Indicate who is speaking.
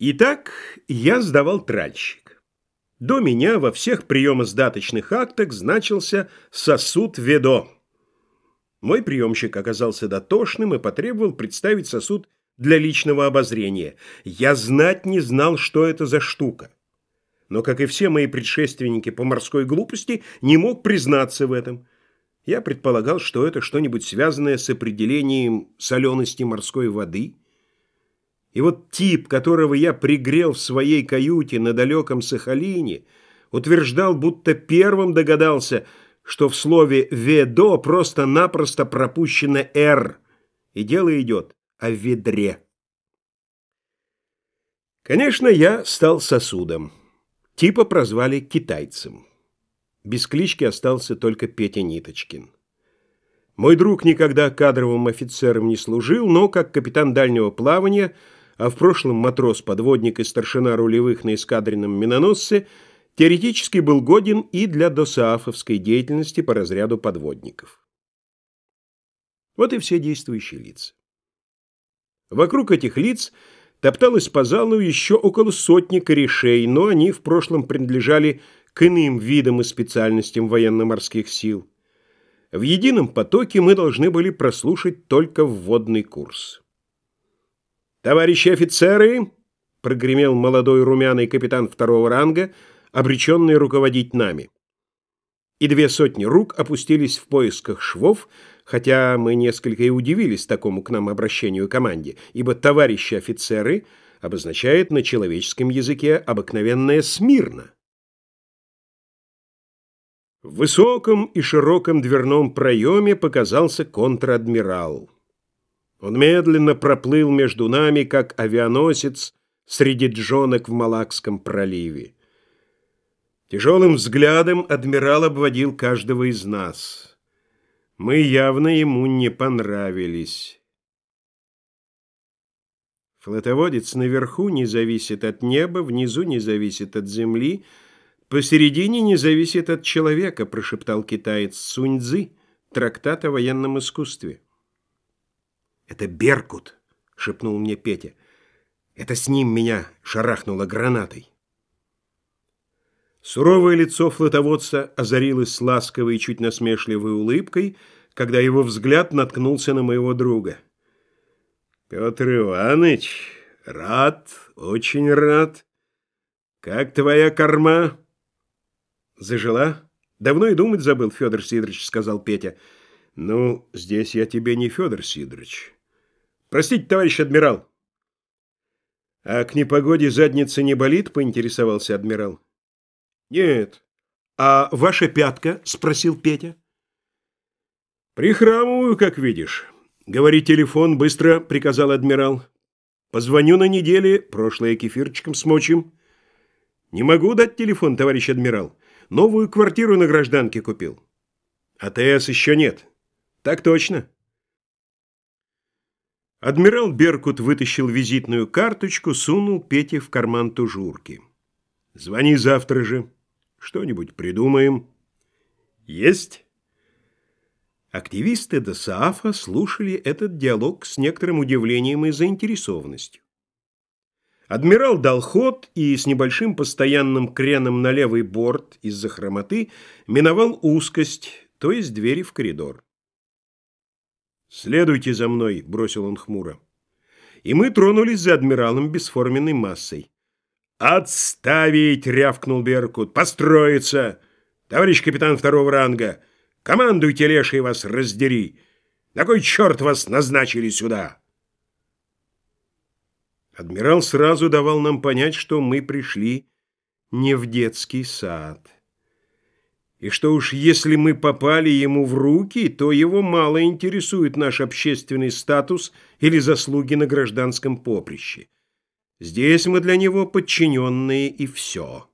Speaker 1: Итак, я сдавал тральщик. До меня во всех приемосдаточных актах значился сосуд Ведо. Мой приемщик оказался дотошным и потребовал представить сосуд для личного обозрения. Я знать не знал, что это за штука. Но, как и все мои предшественники по морской глупости, не мог признаться в этом. Я предполагал, что это что-нибудь связанное с определением солености морской воды – и вот тип, которого я пригрел в своей каюте на далеком Сахалине, утверждал, будто первым догадался, что в слове «ведо» просто-напросто пропущено «р», и дело идет о ведре. Конечно, я стал сосудом. Типа прозвали китайцем. Без клички остался только Петя Ниточкин. Мой друг никогда кадровым офицером не служил, но, как капитан дальнего плавания – а в прошлом матрос-подводник и старшина рулевых на эскадренном миноносце, теоретически был годен и для досаафовской деятельности по разряду подводников. Вот и все действующие лица. Вокруг этих лиц топталось по залу еще около сотни корешей, но они в прошлом принадлежали к иным видам и специальностям военно-морских сил. В едином потоке мы должны были прослушать только вводный курс. «Товарищи офицеры!» — прогремел молодой румяный капитан второго ранга, обреченный руководить нами. И две сотни рук опустились в поисках швов, хотя мы несколько и удивились такому к нам обращению команде, ибо «товарищи офицеры» обозначает на человеческом языке обыкновенное «смирно». В высоком и широком дверном проеме показался контр-адмирал. Он медленно проплыл между нами, как авианосец среди джонок в Малакском проливе. Тяжелым взглядом адмирал обводил каждого из нас. Мы явно ему не понравились. Флотоводец наверху не зависит от неба, внизу не зависит от земли, посередине не зависит от человека, прошептал китаец Суньцзы, трактат о военном искусстве. «Это Беркут!» — шепнул мне Петя. «Это с ним меня шарахнуло гранатой!» Суровое лицо флотоводца озарилось ласковой и чуть насмешливой улыбкой, когда его взгляд наткнулся на моего друга. «Петр Иванович, рад, очень рад. Как твоя корма?» «Зажила? Давно и думать забыл, Федор Сидорович», — сказал Петя. «Ну, здесь я тебе не Федор Сидорович. Простите, товарищ адмирал. А к непогоде задница не болит, поинтересовался адмирал. Нет. А ваша пятка? Спросил Петя. Прихрамываю, как видишь. Говори телефон, быстро, приказал адмирал. Позвоню на неделе, прошлое кефирчиком смочим. Не могу дать телефон, товарищ адмирал. Новую квартиру на гражданке купил. АТС еще нет. Так точно. Адмирал Беркут вытащил визитную карточку, сунул Пете в карман тужурки. «Звони завтра же. Что-нибудь придумаем». «Есть». Активисты ДОСААФа слушали этот диалог с некоторым удивлением и заинтересованностью. Адмирал дал ход и с небольшим постоянным креном на левый борт из-за хромоты миновал узкость, то есть двери в коридор. «Следуйте за мной», — бросил он хмуро. И мы тронулись за адмиралом бесформенной массой. «Отставить!» — рявкнул Беркут. «Построиться! Товарищ капитан второго ранга, командуйте, леший вас раздери! На кой черт вас назначили сюда?» Адмирал сразу давал нам понять, что мы пришли не в детский сад и что уж если мы попали ему в руки, то его мало интересует наш общественный статус или заслуги на гражданском поприще. Здесь мы для него подчиненные и все.